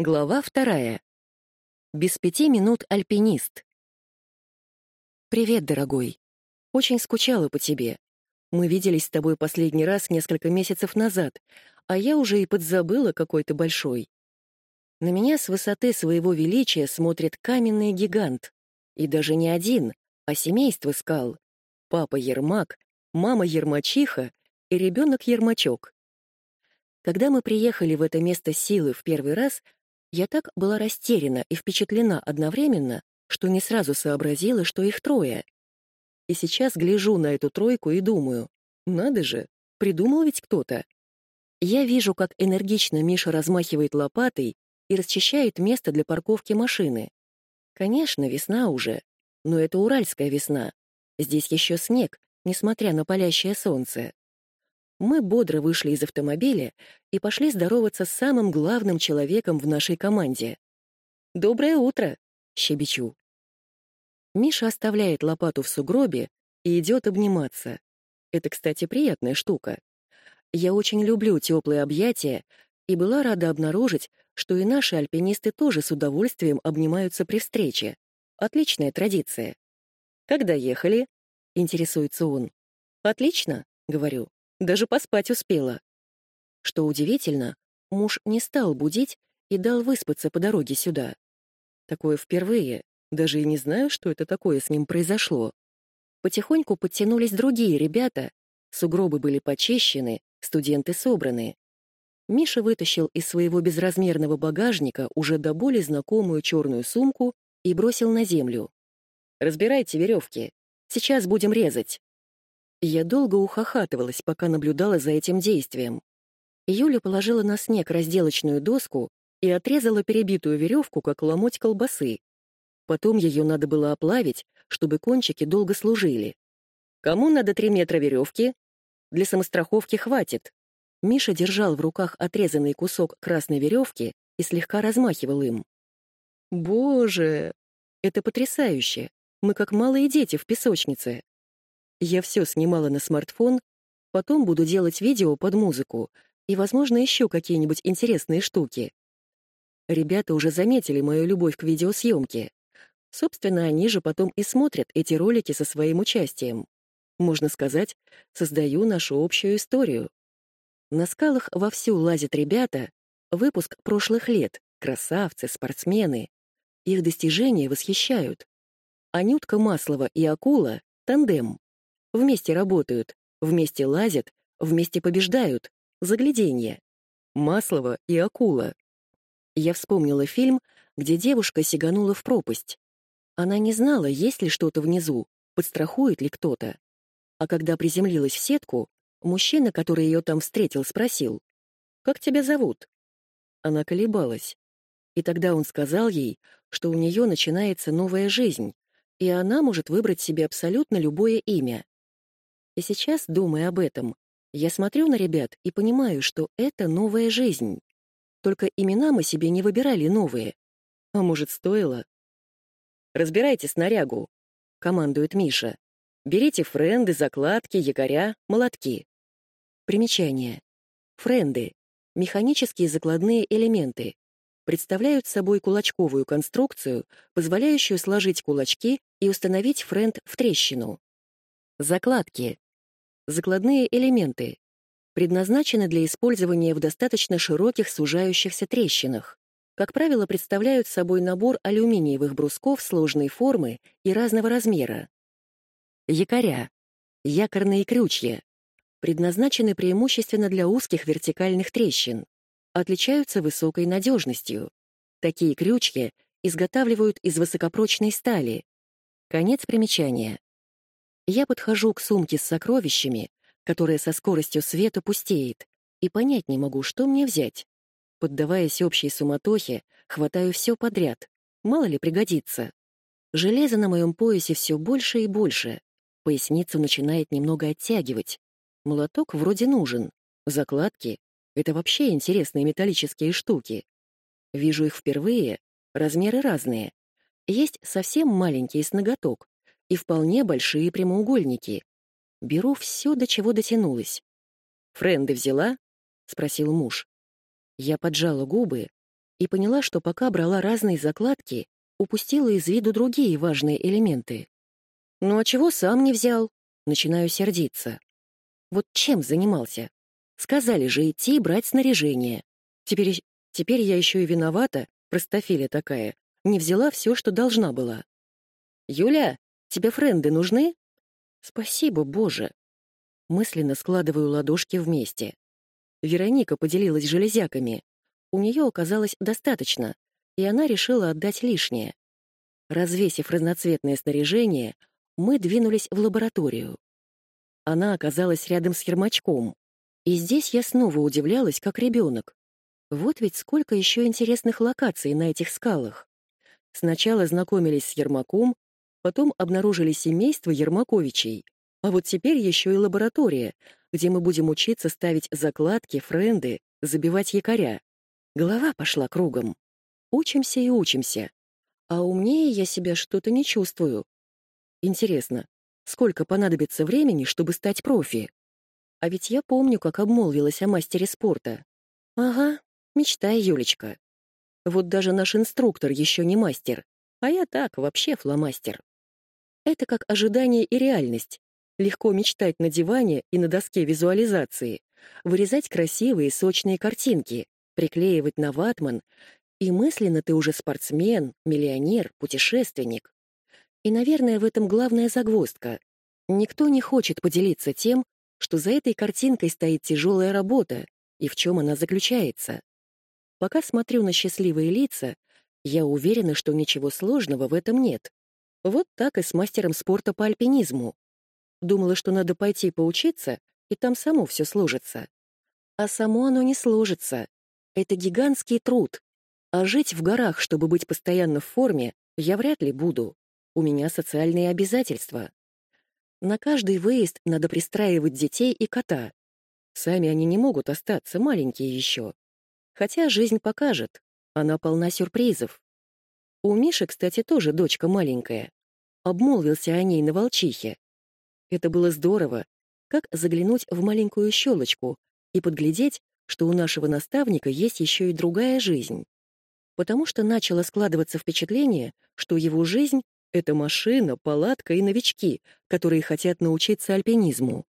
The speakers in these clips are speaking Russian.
Глава вторая. Без пяти минут альпинист. «Привет, дорогой. Очень скучала по тебе. Мы виделись с тобой последний раз несколько месяцев назад, а я уже и подзабыла какой то большой. На меня с высоты своего величия смотрит каменный гигант. И даже не один, а семейство скал. Папа Ермак, мама Ермачиха и ребенок Ермачок. Когда мы приехали в это место силы в первый раз — я так была растеряна и впечатлена одновременно, что не сразу сообразила, что их трое. И сейчас гляжу на эту тройку и думаю, надо же, придумал ведь кто-то. Я вижу, как энергично Миша размахивает лопатой и расчищает место для парковки машины. Конечно, весна уже, но это уральская весна. Здесь еще снег, несмотря на палящее солнце. Мы бодро вышли из автомобиля и пошли здороваться с самым главным человеком в нашей команде. «Доброе утро!» — щебечу. Миша оставляет лопату в сугробе и идет обниматься. Это, кстати, приятная штука. Я очень люблю теплые объятия и была рада обнаружить, что и наши альпинисты тоже с удовольствием обнимаются при встрече. Отличная традиция. «Когда ехали?» — интересуется он. «Отлично», — говорю. Даже поспать успела. Что удивительно, муж не стал будить и дал выспаться по дороге сюда. Такое впервые, даже и не знаю, что это такое с ним произошло. Потихоньку подтянулись другие ребята, сугробы были почищены, студенты собраны. Миша вытащил из своего безразмерного багажника уже до боли знакомую черную сумку и бросил на землю. «Разбирайте веревки. Сейчас будем резать». Я долго ухахатывалась, пока наблюдала за этим действием. Юля положила на снег разделочную доску и отрезала перебитую веревку, как ломоть колбасы. Потом ее надо было оплавить, чтобы кончики долго служили. «Кому надо три метра веревки?» «Для самостраховки хватит». Миша держал в руках отрезанный кусок красной веревки и слегка размахивал им. «Боже, это потрясающе! Мы как малые дети в песочнице. Я все снимала на смартфон, потом буду делать видео под музыку и, возможно, еще какие-нибудь интересные штуки. Ребята уже заметили мою любовь к видеосъемке. Собственно, они же потом и смотрят эти ролики со своим участием. Можно сказать, создаю нашу общую историю. На скалах вовсю лазят ребята, выпуск прошлых лет, красавцы, спортсмены. Их достижения восхищают. Анютка Маслова и Акула — тандем. Вместе работают, вместе лазят, вместе побеждают. Загляденье. Маслова и акула. Я вспомнила фильм, где девушка сиганула в пропасть. Она не знала, есть ли что-то внизу, подстрахует ли кто-то. А когда приземлилась в сетку, мужчина, который ее там встретил, спросил, «Как тебя зовут?» Она колебалась. И тогда он сказал ей, что у нее начинается новая жизнь, и она может выбрать себе абсолютно любое имя. И сейчас, думая об этом, я смотрю на ребят и понимаю, что это новая жизнь. Только имена мы себе не выбирали новые. А может, стоило? «Разбирайте снарягу», — командует Миша. «Берите френды, закладки, якоря, молотки». Примечание. Френды — механические закладные элементы. Представляют собой кулачковую конструкцию, позволяющую сложить кулачки и установить френд в трещину. Закладки Закладные элементы предназначены для использования в достаточно широких сужающихся трещинах. Как правило, представляют собой набор алюминиевых брусков сложной формы и разного размера. Якоря. Якорные крючья. Предназначены преимущественно для узких вертикальных трещин. Отличаются высокой надежностью. Такие крючья изготавливают из высокопрочной стали. Конец примечания. Я подхожу к сумке с сокровищами, которая со скоростью света пустеет, и понять не могу, что мне взять. Поддаваясь общей суматохе, хватаю все подряд. Мало ли пригодится. Железо на моем поясе все больше и больше. Поясницу начинает немного оттягивать. Молоток вроде нужен. Закладки — это вообще интересные металлические штуки. Вижу их впервые, размеры разные. Есть совсем маленькие с ноготок, и вполне большие прямоугольники. Беру все, до чего дотянулась. «Френды взяла?» — спросил муж. Я поджала губы. и поняла, что пока брала разные закладки, упустила из виду другие важные элементы. «Ну а чего сам не взял?» Начинаю сердиться. Вот чем занимался? Сказали же идти и брать снаряжение. Теперь, теперь я еще и виновата, простофиля такая, не взяла все, что должна была. «Юля, тебе френды нужны?» «Спасибо, Боже!» Мысленно складываю ладошки вместе. Вероника поделилась железяками. У нее оказалось достаточно, и она решила отдать лишнее. Развесив разноцветное снаряжение, мы двинулись в лабораторию. Она оказалась рядом с Ермачком. И здесь я снова удивлялась, как ребенок. Вот ведь сколько еще интересных локаций на этих скалах. Сначала знакомились с Ермаком, потом обнаружили семейство Ермаковичей, а вот теперь еще и лаборатория, где мы будем учиться ставить закладки, френды, забивать якоря. Голова пошла кругом. Учимся и учимся. А умнее я себя что-то не чувствую. Интересно, сколько понадобится времени, чтобы стать профи? А ведь я помню, как обмолвилась о мастере спорта. Ага, мечтай, Юлечка. Вот даже наш инструктор еще не мастер, а я так, вообще фломастер. Это как ожидание и реальность. Легко мечтать на диване и на доске визуализации, вырезать красивые сочные картинки, приклеивать на ватман, и мысленно ты уже спортсмен, миллионер, путешественник. И, наверное, в этом главная загвоздка. Никто не хочет поделиться тем, что за этой картинкой стоит тяжелая работа и в чем она заключается. Пока смотрю на счастливые лица, я уверена, что ничего сложного в этом нет. Вот так и с мастером спорта по альпинизму. Думала, что надо пойти поучиться, и там само все сложится. А само оно не сложится. Это гигантский труд. А жить в горах, чтобы быть постоянно в форме, я вряд ли буду. У меня социальные обязательства. На каждый выезд надо пристраивать детей и кота. Сами они не могут остаться, маленькие еще. Хотя жизнь покажет, она полна сюрпризов. У Миши, кстати, тоже дочка маленькая. Обмолвился о ней на волчихе. Это было здорово, как заглянуть в маленькую щелочку и подглядеть, что у нашего наставника есть еще и другая жизнь. Потому что начало складываться впечатление, что его жизнь это машина, палатка и новички, которые хотят научиться альпинизму.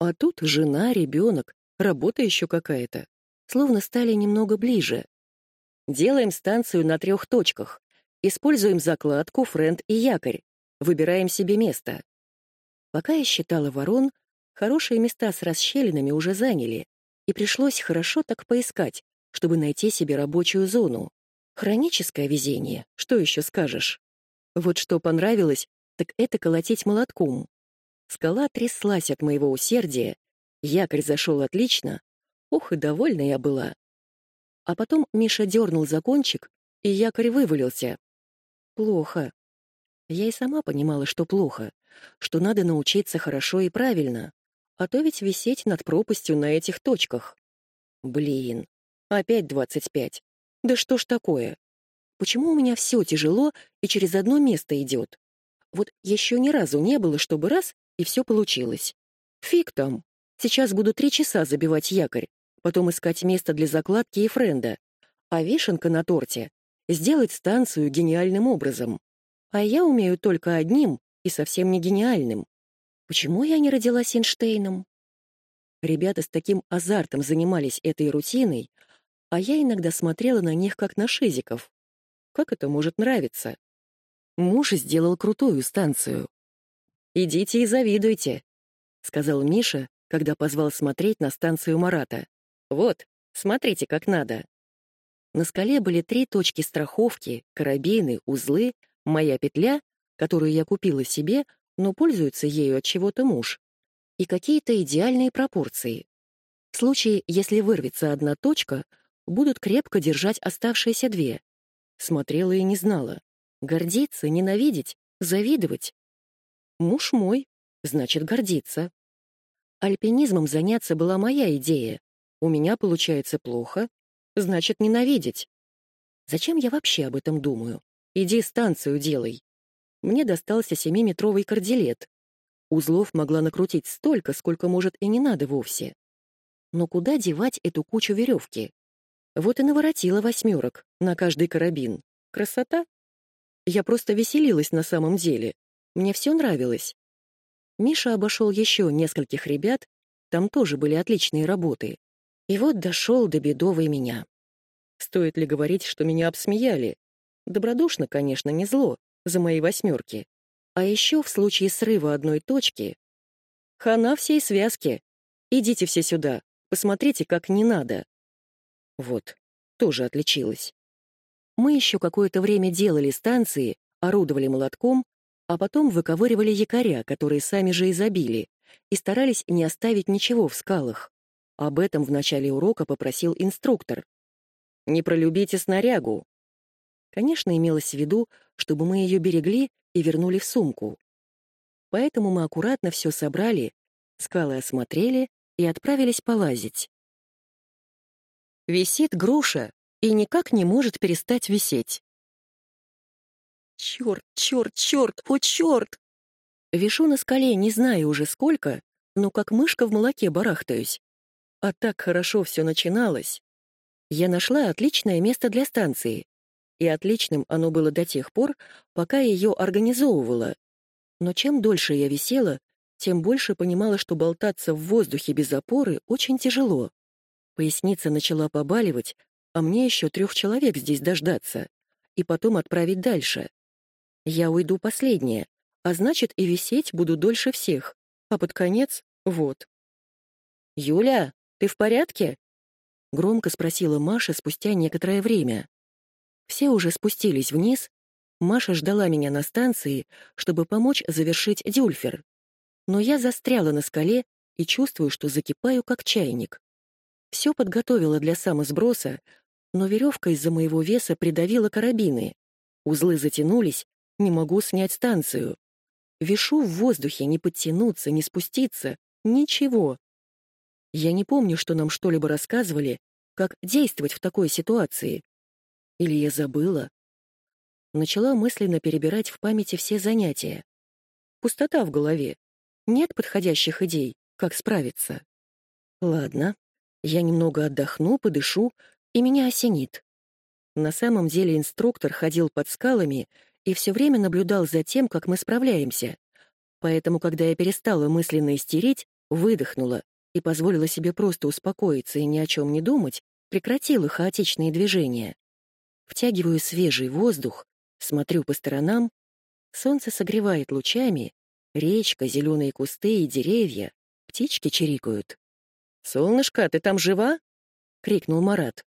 А тут жена, ребенок, работа еще какая-то. Словно стали немного ближе. Делаем станцию на трех точках. Используем закладку, френд и якорь. Выбираем себе место. Пока я считала ворон, хорошие места с расщелинами уже заняли, и пришлось хорошо так поискать, чтобы найти себе рабочую зону. Хроническое везение, что еще скажешь? Вот что понравилось, так это колотить молотком. Скала тряслась от моего усердия, якорь зашел отлично, ух, и довольна я была. А потом Миша дернул за кончик, и якорь вывалился. Плохо. Я и сама понимала, что плохо, что надо научиться хорошо и правильно, а то ведь висеть над пропастью на этих точках. Блин, опять двадцать пять. Да что ж такое? Почему у меня все тяжело и через одно место идет? Вот еще ни разу не было, чтобы раз, и все получилось. Фиг там. Сейчас буду три часа забивать якорь, потом искать место для закладки и френда. А вишенка на торте — сделать станцию гениальным образом. А я умею только одним и совсем не гениальным. Почему я не родилась Эйнштейном? Ребята с таким азартом занимались этой рутиной, а я иногда смотрела на них как на шизиков. Как это может нравиться? Муж сделал крутую станцию. «Идите и завидуйте», — сказал Миша, когда позвал смотреть на станцию Марата. «Вот, смотрите, как надо». На скале были три точки страховки, карабины, узлы, моя петля, которую я купила себе, но пользуется ею от чего-то муж, и какие-то идеальные пропорции. В случае, если вырвется одна точка, будут крепко держать оставшиеся две, Смотрела и не знала. Гордиться, ненавидеть, завидовать. Муж мой, значит, гордиться. Альпинизмом заняться была моя идея. У меня получается плохо, значит, ненавидеть. Зачем я вообще об этом думаю? Иди станцию делай. Мне достался семиметровый кордилет. Узлов могла накрутить столько, сколько, может, и не надо вовсе. Но куда девать эту кучу веревки? Вот и наворотила восьмерок на каждый карабин. Красота? Я просто веселилась на самом деле. Мне все нравилось. Миша обошел еще нескольких ребят, там тоже были отличные работы. И вот дошел до бедовой меня. Стоит ли говорить, что меня обсмеяли? Добродушно, конечно, не зло, за мои восьмерки. А еще в случае срыва одной точки... Хана всей связки. Идите все сюда, посмотрите, как не надо. Вот, тоже отличилась. Мы еще какое-то время делали станции, орудовали молотком, а потом выковыривали якоря, которые сами же и забили, и старались не оставить ничего в скалах. Об этом в начале урока попросил инструктор. «Не пролюбите снарягу». Конечно, имелось в виду, чтобы мы ее берегли и вернули в сумку. Поэтому мы аккуратно все собрали, скалы осмотрели и отправились полазить. Висит груша и никак не может перестать висеть. Черт, черт, черт, о черт! Вишу на скале не знаю уже сколько, но как мышка в молоке барахтаюсь. А так хорошо все начиналось. Я нашла отличное место для станции. И отличным оно было до тех пор, пока ее организовывала. Но чем дольше я висела, тем больше понимала, что болтаться в воздухе без опоры очень тяжело. Поясница начала побаливать, а мне еще трех человек здесь дождаться и потом отправить дальше. Я уйду последняя, а значит, и висеть буду дольше всех. А под конец — вот. «Юля, ты в порядке?» — громко спросила Маша спустя некоторое время. Все уже спустились вниз. Маша ждала меня на станции, чтобы помочь завершить дюльфер. Но я застряла на скале и чувствую, что закипаю, как чайник. Все подготовила для самосброса, но веревка из-за моего веса придавила карабины. Узлы затянулись, не могу снять станцию. Вишу в воздухе, не подтянуться, не спуститься. Ничего. Я не помню, что нам что-либо рассказывали, как действовать в такой ситуации. Или я забыла? Начала мысленно перебирать в памяти все занятия. Пустота в голове. Нет подходящих идей, как справиться. Ладно, я немного отдохну, подышу, и меня осенит. На самом деле инструктор ходил под скалами и все время наблюдал за тем, как мы справляемся. Поэтому, когда я перестала мысленно истерить, выдохнула и позволила себе просто успокоиться и ни о чем не думать, прекратила хаотичные движения. Втягиваю свежий воздух, смотрю по сторонам, солнце согревает лучами, речка, зеленые кусты и деревья, птички чирикают. «Солнышко, ты там жива?» — крикнул Марат.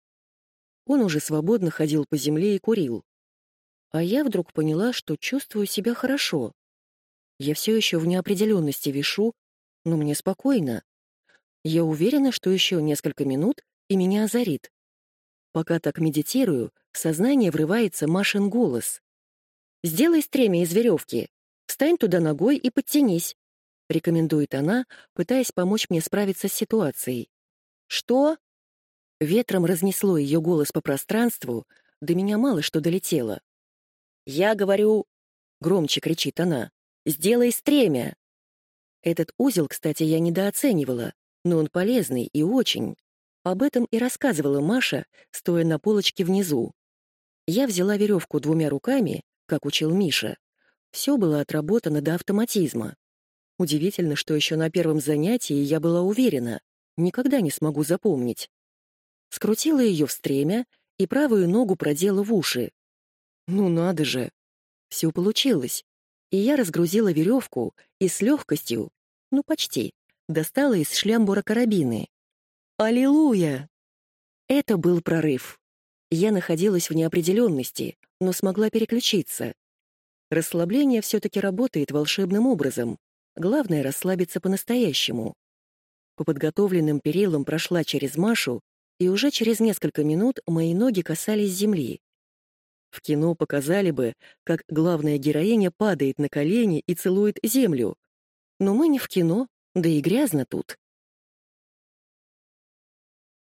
Он уже свободно ходил по земле и курил. А я вдруг поняла, что чувствую себя хорошо. Я все еще в неопределенности вишу, но мне спокойно. Я уверена, что еще несколько минут, и меня озарит. Пока так медитирую, в сознание врывается Машин голос. «Сделай стремя из веревки. Встань туда ногой и подтянись», — рекомендует она, пытаясь помочь мне справиться с ситуацией. «Что?» Ветром разнесло ее голос по пространству, до меня мало что долетело. «Я говорю...» — громче кричит она. «Сделай стремя!» Этот узел, кстати, я недооценивала, но он полезный и очень. Об этом и рассказывала Маша, стоя на полочке внизу. Я взяла веревку двумя руками, как учил Миша. Все было отработано до автоматизма. Удивительно, что еще на первом занятии я была уверена, никогда не смогу запомнить. Скрутила ее в стремя и правую ногу продела в уши, ну надо же! Все получилось. И я разгрузила веревку и с легкостью, ну почти, достала из шлямбура карабины. Аллилуйя! Это был прорыв. Я находилась в неопределенности, но смогла переключиться. Расслабление все-таки работает волшебным образом. Главное — расслабиться по-настоящему. По подготовленным перилам прошла через Машу, и уже через несколько минут мои ноги касались земли. В кино показали бы, как главная героиня падает на колени и целует землю. Но мы не в кино, да и грязно тут.